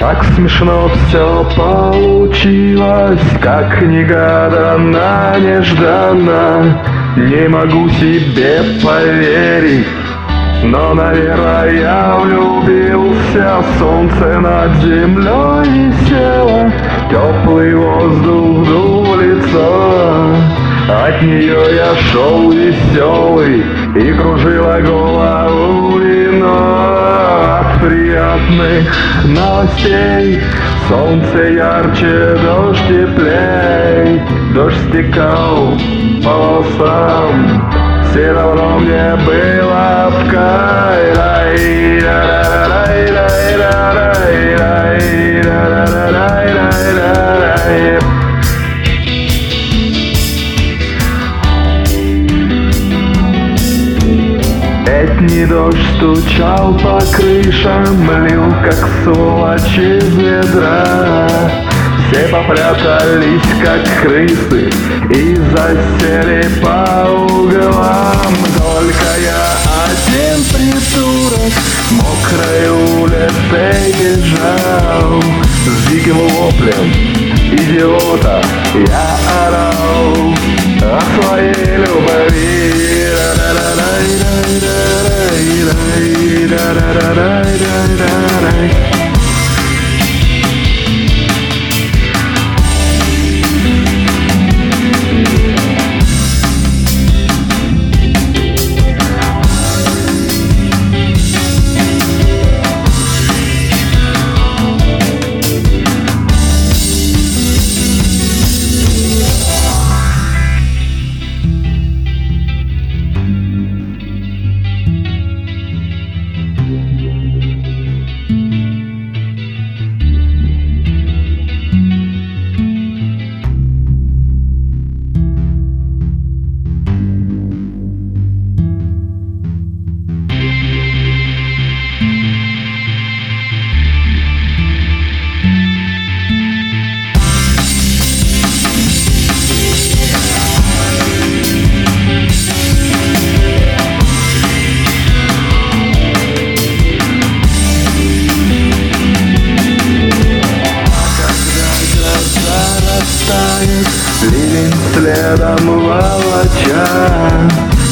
Так смешно все получилось, как негаданно, нежданно. Не могу себе поверить но, наверное, я влюбился. Солнце над землей висело Теплый воздух дул лицо От нее я шел веселый И кружила голову вино приятных новостей Солнце ярче, дождь теплей. Дождь стекал по волосам. Все равно мне было в кай Летний дождь стучал по крышам, лил как сволочь из ведра. Все попрятались, как крысы, и засели по углам. Только я один придурок, мокрой улицей бежал. С диким воплем идиота я da da da Ливень следом волоча.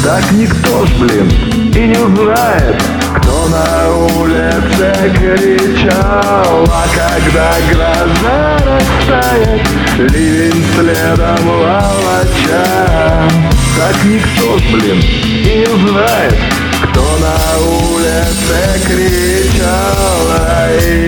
Так никто ж, блин, и не узнает Кто на улице кричал. А когда гроза растает Ливень следом волоча. Так никто ж, блин, и не узнает Кто на улице кричал. Ай,